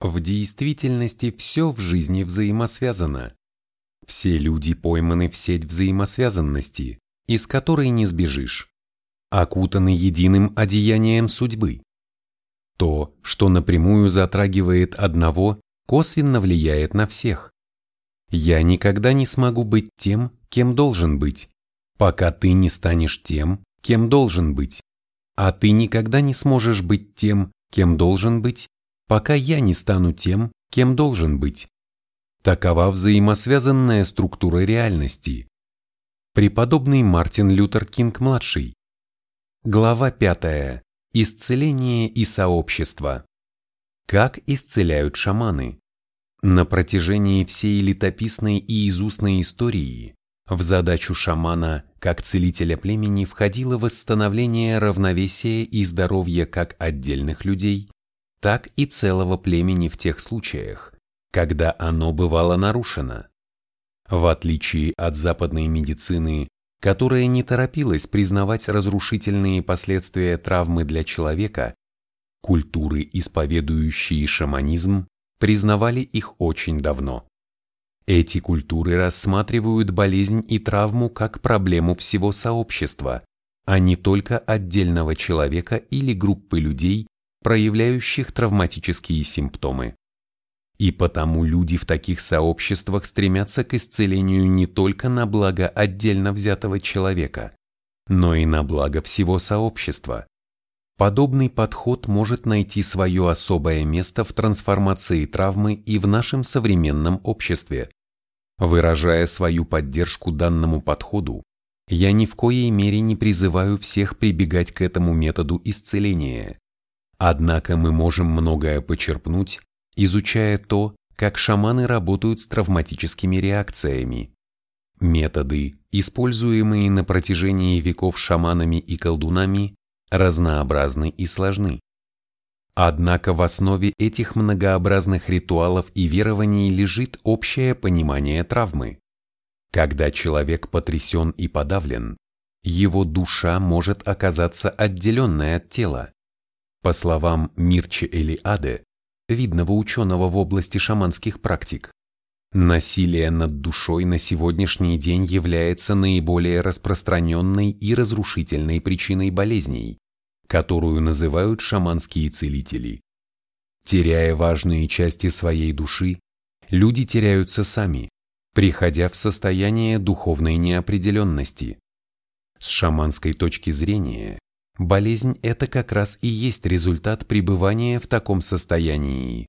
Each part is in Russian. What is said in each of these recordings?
В действительности все в жизни взаимосвязано. Все люди пойманы в сеть взаимосвязанности, из которой не сбежишь, окутаны единым одеянием судьбы. То, что напрямую затрагивает одного, косвенно влияет на всех. Я никогда не смогу быть тем, кем должен быть, пока ты не станешь тем, кем должен быть. А ты никогда не сможешь быть тем, кем должен быть, пока я не стану тем, кем должен быть. Такова взаимосвязанная структура реальности. Преподобный Мартин Лютер Кинг-младший. Глава 5. Исцеление и сообщество. Как исцеляют шаманы? На протяжении всей летописной и изустной истории в задачу шамана как целителя племени входило восстановление равновесия и здоровья как отдельных людей, так и целого племени в тех случаях, когда оно бывало нарушено. В отличие от западной медицины, которая не торопилась признавать разрушительные последствия травмы для человека, культуры, исповедующие шаманизм, признавали их очень давно. Эти культуры рассматривают болезнь и травму как проблему всего сообщества, а не только отдельного человека или группы людей, проявляющих травматические симптомы. И потому люди в таких сообществах стремятся к исцелению не только на благо отдельно взятого человека, но и на благо всего сообщества. Подобный подход может найти свое особое место в трансформации травмы и в нашем современном обществе. Выражая свою поддержку данному подходу, я ни в коей мере не призываю всех прибегать к этому методу исцеления. Однако мы можем многое почерпнуть, изучая то, как шаманы работают с травматическими реакциями. Методы, используемые на протяжении веков шаманами и колдунами, разнообразны и сложны. Однако в основе этих многообразных ритуалов и верований лежит общее понимание травмы. Когда человек потрясен и подавлен, его душа может оказаться отделенной от тела. По словам Мирче Элиаде, видного ученого в области шаманских практик, насилие над душой на сегодняшний день является наиболее распространенной и разрушительной причиной болезней, которую называют шаманские целители. Теряя важные части своей души, люди теряются сами, приходя в состояние духовной неопределенности. С шаманской точки зрения, болезнь – это как раз и есть результат пребывания в таком состоянии.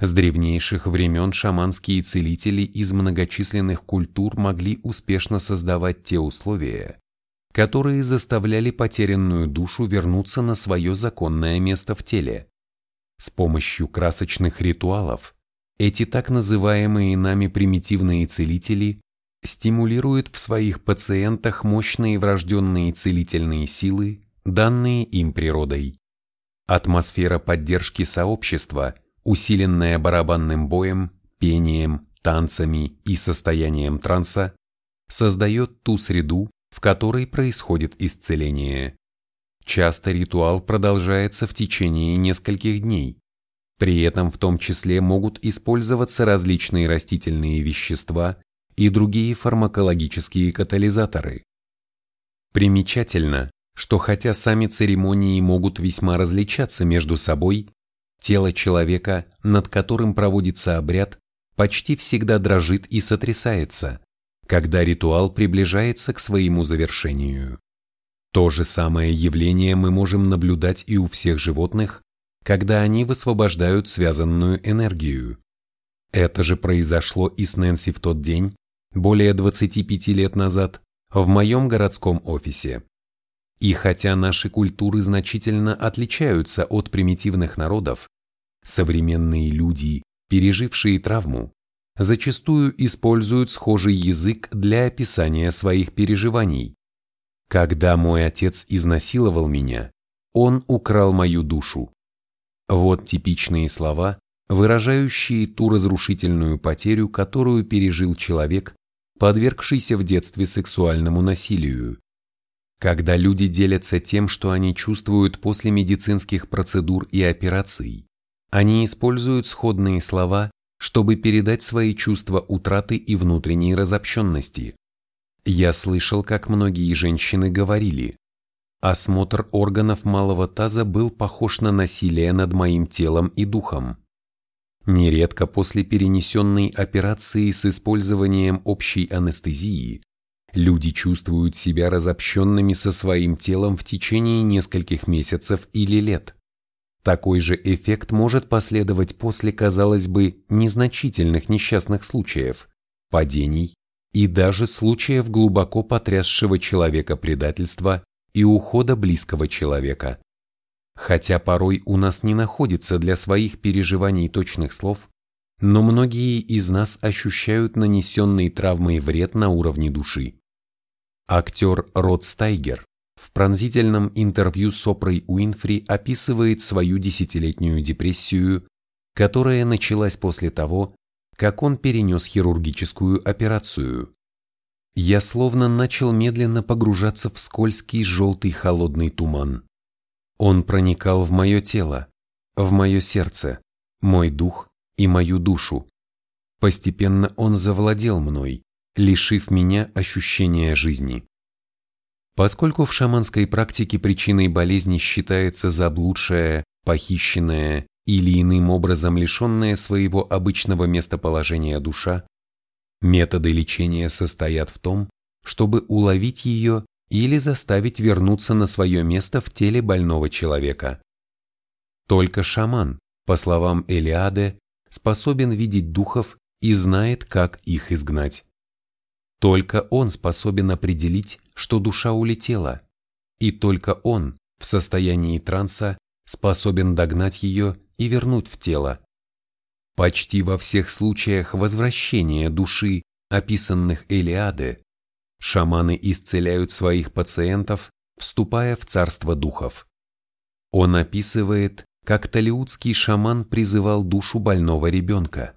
С древнейших времен шаманские целители из многочисленных культур могли успешно создавать те условия, которые заставляли потерянную душу вернуться на свое законное место в теле. С помощью красочных ритуалов эти так называемые нами примитивные целители стимулируют в своих пациентах мощные врожденные целительные силы, данные им природой. Атмосфера поддержки сообщества, усиленная барабанным боем, пением, танцами и состоянием транса, создает ту среду, в которой происходит исцеление. Часто ритуал продолжается в течение нескольких дней. При этом в том числе могут использоваться различные растительные вещества и другие фармакологические катализаторы. Примечательно, что хотя сами церемонии могут весьма различаться между собой, тело человека, над которым проводится обряд, почти всегда дрожит и сотрясается, когда ритуал приближается к своему завершению. То же самое явление мы можем наблюдать и у всех животных, когда они высвобождают связанную энергию. Это же произошло и с Нэнси в тот день, более 25 лет назад, в моем городском офисе. И хотя наши культуры значительно отличаются от примитивных народов, современные люди, пережившие травму, зачастую используют схожий язык для описания своих переживаний. Когда мой отец изнасиловал меня, он украл мою душу. Вот типичные слова, выражающие ту разрушительную потерю, которую пережил человек, подвергшийся в детстве сексуальному насилию. Когда люди делятся тем, что они чувствуют после медицинских процедур и операций, Они используют сходные слова, чтобы передать свои чувства утраты и внутренней разобщенности. Я слышал, как многие женщины говорили, осмотр органов малого таза был похож на насилие над моим телом и духом. Нередко после перенесенной операции с использованием общей анестезии люди чувствуют себя разобщенными со своим телом в течение нескольких месяцев или лет. Такой же эффект может последовать после, казалось бы, незначительных несчастных случаев, падений и даже случаев глубоко потрясшего человека предательства и ухода близкого человека. Хотя порой у нас не находится для своих переживаний точных слов, но многие из нас ощущают нанесенный травмой вред на уровне души. Актер Род Стайгер в пронзительном интервью с Опрой Уинфри описывает свою десятилетнюю депрессию, которая началась после того, как он перенес хирургическую операцию. Я словно начал медленно погружаться в скользкий желтый холодный туман. Он проникал в мое тело, в мое сердце, мой дух и мою душу. Постепенно он завладел мной, лишив меня ощущения жизни. Поскольку в шаманской практике причиной болезни считается заблудшая, похищенная или иным образом лишенная своего обычного местоположения душа, методы лечения состоят в том, чтобы уловить ее или заставить вернуться на свое место в теле больного человека. Только шаман, по словам Элиады, способен видеть духов и знает, как их изгнать. Только он способен определить, что душа улетела, и только он, в состоянии транса, способен догнать ее и вернуть в тело. Почти во всех случаях возвращения души, описанных Элиады, шаманы исцеляют своих пациентов, вступая в царство духов. Он описывает, как талиутский шаман призывал душу больного ребенка.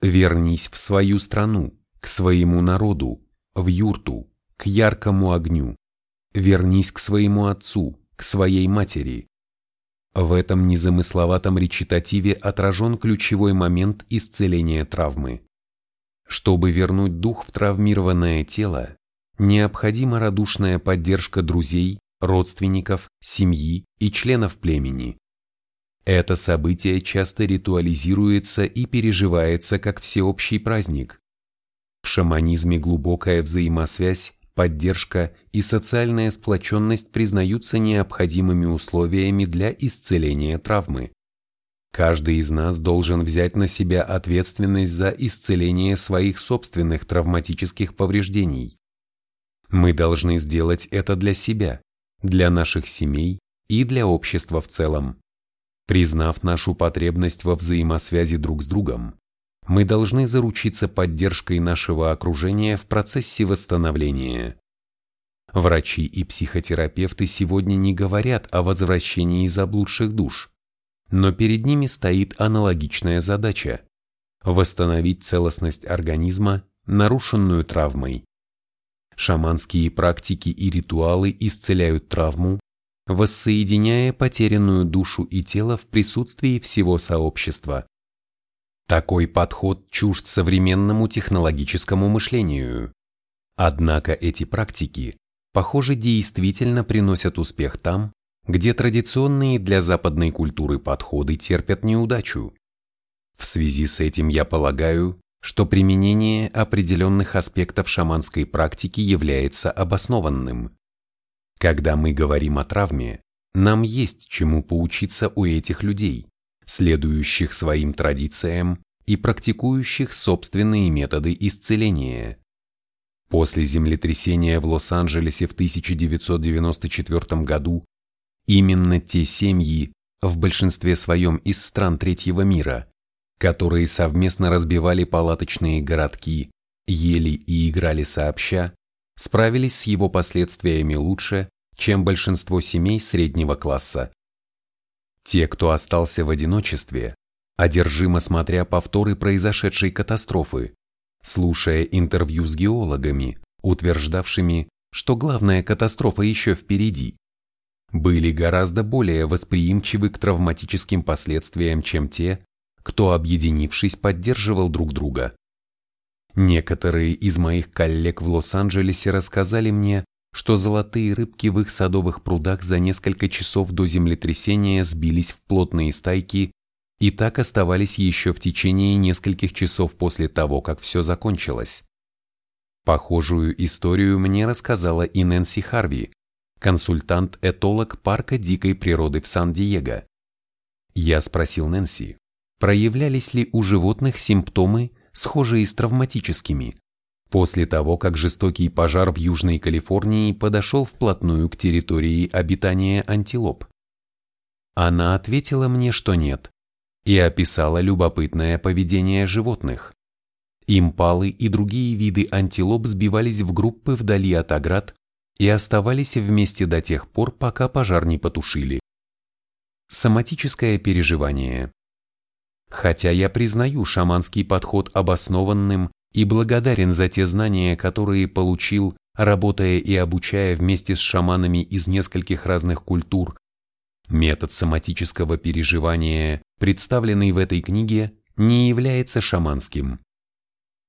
«Вернись в свою страну, к своему народу, в юрту, к яркому огню. Вернись к своему отцу, к своей матери. В этом незамысловатом речитативе отражен ключевой момент исцеления травмы. Чтобы вернуть дух в травмированное тело, необходима радушная поддержка друзей, родственников, семьи и членов племени. Это событие часто ритуализируется и переживается как всеобщий праздник, в шаманизме глубокая взаимосвязь, поддержка и социальная сплоченность признаются необходимыми условиями для исцеления травмы. Каждый из нас должен взять на себя ответственность за исцеление своих собственных травматических повреждений. Мы должны сделать это для себя, для наших семей и для общества в целом. Признав нашу потребность во взаимосвязи друг с другом, мы должны заручиться поддержкой нашего окружения в процессе восстановления. Врачи и психотерапевты сегодня не говорят о возвращении заблудших душ, но перед ними стоит аналогичная задача – восстановить целостность организма, нарушенную травмой. Шаманские практики и ритуалы исцеляют травму, воссоединяя потерянную душу и тело в присутствии всего сообщества. Такой подход чужд современному технологическому мышлению. Однако эти практики, похоже, действительно приносят успех там, где традиционные для западной культуры подходы терпят неудачу. В связи с этим я полагаю, что применение определенных аспектов шаманской практики является обоснованным. Когда мы говорим о травме, нам есть чему поучиться у этих людей следующих своим традициям и практикующих собственные методы исцеления. После землетрясения в Лос-Анджелесе в 1994 году именно те семьи, в большинстве своем из стран третьего мира, которые совместно разбивали палаточные городки, ели и играли сообща, справились с его последствиями лучше, чем большинство семей среднего класса. Те, кто остался в одиночестве, одержимо смотря повторы произошедшей катастрофы, слушая интервью с геологами, утверждавшими, что главная катастрофа еще впереди, были гораздо более восприимчивы к травматическим последствиям, чем те, кто, объединившись, поддерживал друг друга. Некоторые из моих коллег в Лос-Анджелесе рассказали мне, что золотые рыбки в их садовых прудах за несколько часов до землетрясения сбились в плотные стайки и так оставались еще в течение нескольких часов после того, как все закончилось. Похожую историю мне рассказала и Нэнси Харви, консультант-этолог парка дикой природы в Сан-Диего. Я спросил Нэнси, проявлялись ли у животных симптомы, схожие с травматическими, после того, как жестокий пожар в Южной Калифорнии подошел вплотную к территории обитания антилоп. Она ответила мне, что нет, и описала любопытное поведение животных. Импалы и другие виды антилоп сбивались в группы вдали от оград и оставались вместе до тех пор, пока пожар не потушили. Соматическое переживание. Хотя я признаю шаманский подход обоснованным и благодарен за те знания, которые получил, работая и обучая вместе с шаманами из нескольких разных культур, метод соматического переживания, представленный в этой книге, не является шаманским.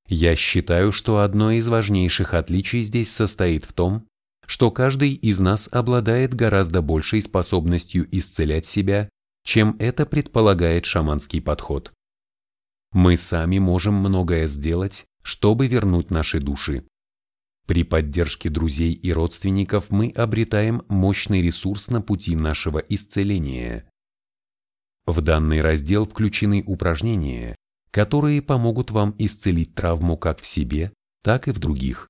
Я считаю, что одно из важнейших отличий здесь состоит в том, что каждый из нас обладает гораздо большей способностью исцелять себя, чем это предполагает шаманский подход. Мы сами можем многое сделать, чтобы вернуть наши души. При поддержке друзей и родственников мы обретаем мощный ресурс на пути нашего исцеления. В данный раздел включены упражнения, которые помогут вам исцелить травму как в себе, так и в других.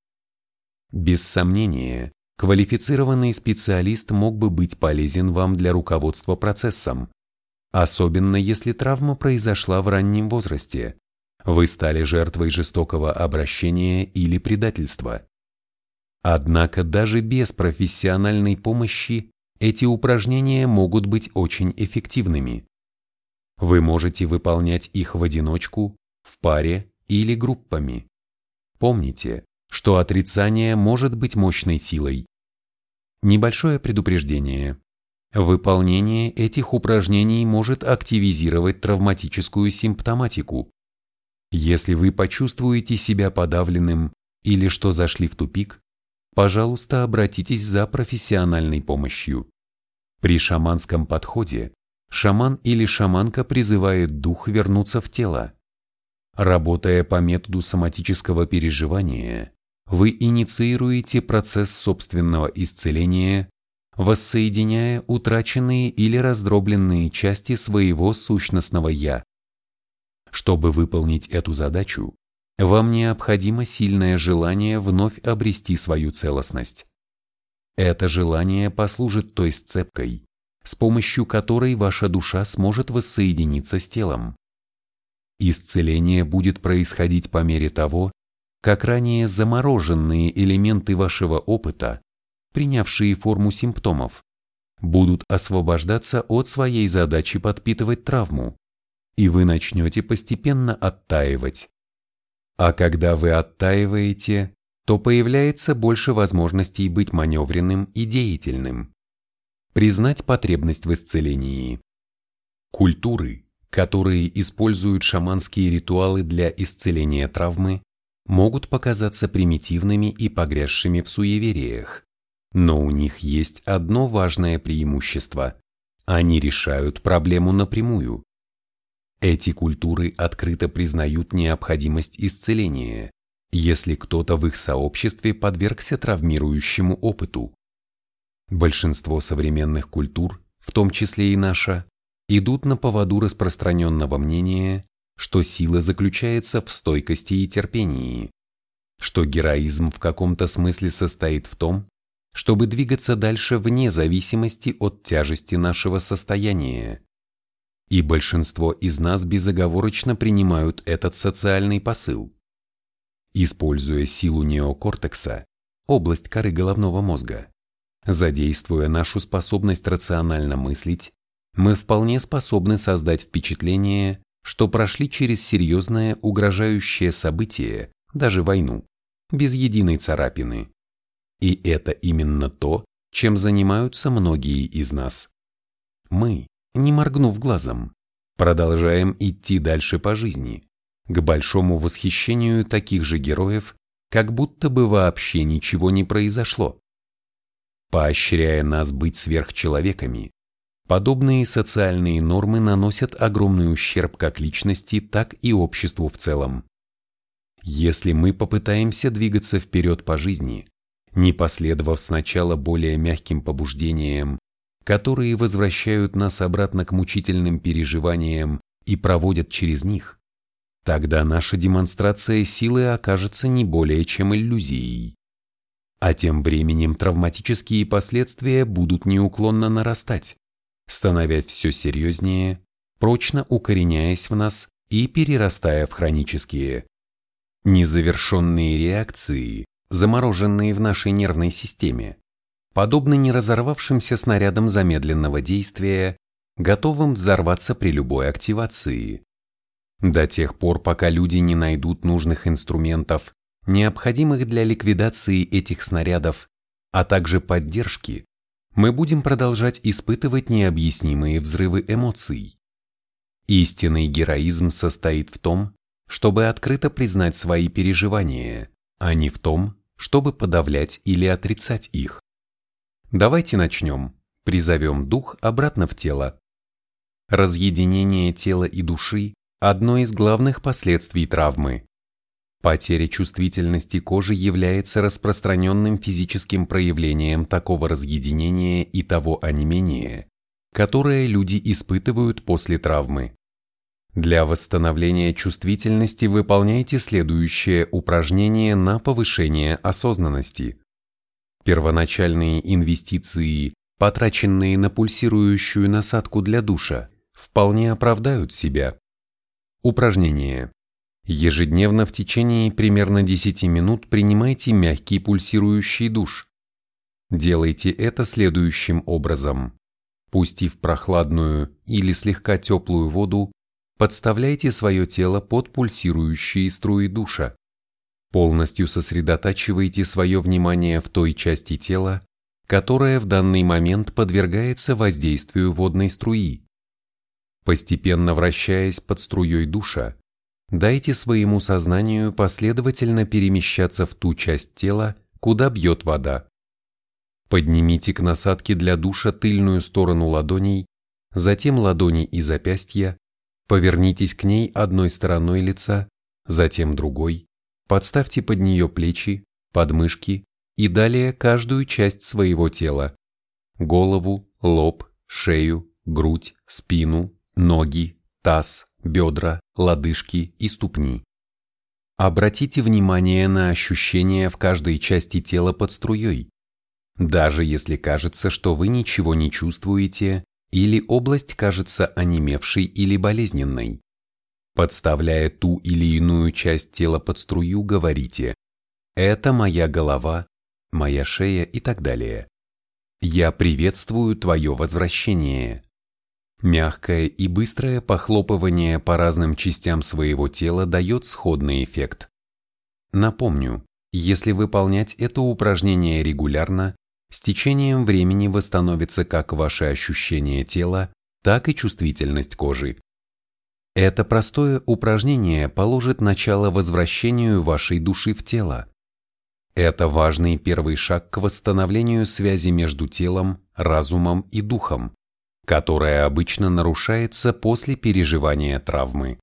Без сомнения, квалифицированный специалист мог бы быть полезен вам для руководства процессом, особенно если травма произошла в раннем возрасте, вы стали жертвой жестокого обращения или предательства. Однако даже без профессиональной помощи эти упражнения могут быть очень эффективными. Вы можете выполнять их в одиночку, в паре или группами. Помните, что отрицание может быть мощной силой. Небольшое предупреждение. Выполнение этих упражнений может активизировать травматическую симптоматику. Если вы почувствуете себя подавленным или что зашли в тупик, пожалуйста, обратитесь за профессиональной помощью. При шаманском подходе шаман или шаманка призывает дух вернуться в тело. Работая по методу соматического переживания, вы инициируете процесс собственного исцеления, воссоединяя утраченные или раздробленные части своего сущностного «я». Чтобы выполнить эту задачу, вам необходимо сильное желание вновь обрести свою целостность. Это желание послужит той сцепкой, с помощью которой ваша душа сможет воссоединиться с телом. Исцеление будет происходить по мере того, как ранее замороженные элементы вашего опыта, принявшие форму симптомов, будут освобождаться от своей задачи подпитывать травму, и вы начнете постепенно оттаивать. А когда вы оттаиваете, то появляется больше возможностей быть маневренным и деятельным признать потребность в исцелении. Культуры, которые используют шаманские ритуалы для исцеления травмы, могут показаться примитивными и погрязшими в суевериях. Но у них есть одно важное преимущество – они решают проблему напрямую. Эти культуры открыто признают необходимость исцеления, если кто-то в их сообществе подвергся травмирующему опыту. Большинство современных культур, в том числе и наша, идут на поводу распространенного мнения, что сила заключается в стойкости и терпении, что героизм в каком-то смысле состоит в том, чтобы двигаться дальше вне зависимости от тяжести нашего состояния. И большинство из нас безоговорочно принимают этот социальный посыл. Используя силу неокортекса, область коры головного мозга, Задействуя нашу способность рационально мыслить, мы вполне способны создать впечатление, что прошли через серьезное угрожающее событие, даже войну, без единой царапины. И это именно то, чем занимаются многие из нас. Мы, не моргнув глазом, продолжаем идти дальше по жизни, к большому восхищению таких же героев, как будто бы вообще ничего не произошло. Поощряя нас быть сверхчеловеками, подобные социальные нормы наносят огромный ущерб как личности, так и обществу в целом. Если мы попытаемся двигаться вперед по жизни, не последовав сначала более мягким побуждениям, которые возвращают нас обратно к мучительным переживаниям и проводят через них, тогда наша демонстрация силы окажется не более чем иллюзией. А тем временем травматические последствия будут неуклонно нарастать, становясь все серьезнее, прочно укореняясь в нас и перерастая в хронические. Незавершенные реакции, замороженные в нашей нервной системе, подобны неразорвавшимся снарядам замедленного действия, готовым взорваться при любой активации. До тех пор, пока люди не найдут нужных инструментов, необходимых для ликвидации этих снарядов, а также поддержки, мы будем продолжать испытывать необъяснимые взрывы эмоций. Истинный героизм состоит в том, чтобы открыто признать свои переживания, а не в том, чтобы подавлять или отрицать их. Давайте начнем. Призовем дух обратно в тело. Разъединение тела и души – одно из главных последствий травмы. Потеря чувствительности кожи является распространенным физическим проявлением такого разъединения и того онемения, которое люди испытывают после травмы. Для восстановления чувствительности выполняйте следующее упражнение на повышение осознанности. Первоначальные инвестиции, потраченные на пульсирующую насадку для душа, вполне оправдают себя. Упражнение. Ежедневно в течение примерно 10 минут принимайте мягкий пульсирующий душ. Делайте это следующим образом. Пустив прохладную или слегка теплую воду, Подставляйте свое тело под пульсирующие струи душа. Полностью сосредотачивайте свое внимание в той части тела, которая в данный момент подвергается воздействию водной струи. Постепенно вращаясь под струей душа, дайте своему сознанию последовательно перемещаться в ту часть тела, куда бьет вода. Поднимите к насадке для душа тыльную сторону ладоней, затем ладони и запястья, Повернитесь к ней одной стороной лица, затем другой, подставьте под нее плечи, подмышки и далее каждую часть своего тела. Голову, лоб, шею, грудь, спину, ноги, таз, бедра, лодыжки и ступни. Обратите внимание на ощущения в каждой части тела под струей. Даже если кажется, что вы ничего не чувствуете, или область кажется онемевшей или болезненной. Подставляя ту или иную часть тела под струю, говорите «Это моя голова, моя шея» и так далее. «Я приветствую твое возвращение». Мягкое и быстрое похлопывание по разным частям своего тела дает сходный эффект. Напомню, если выполнять это упражнение регулярно, с течением времени восстановится как ваше ощущение тела, так и чувствительность кожи. Это простое упражнение положит начало возвращению вашей души в тело. Это важный первый шаг к восстановлению связи между телом, разумом и духом, которая обычно нарушается после переживания травмы.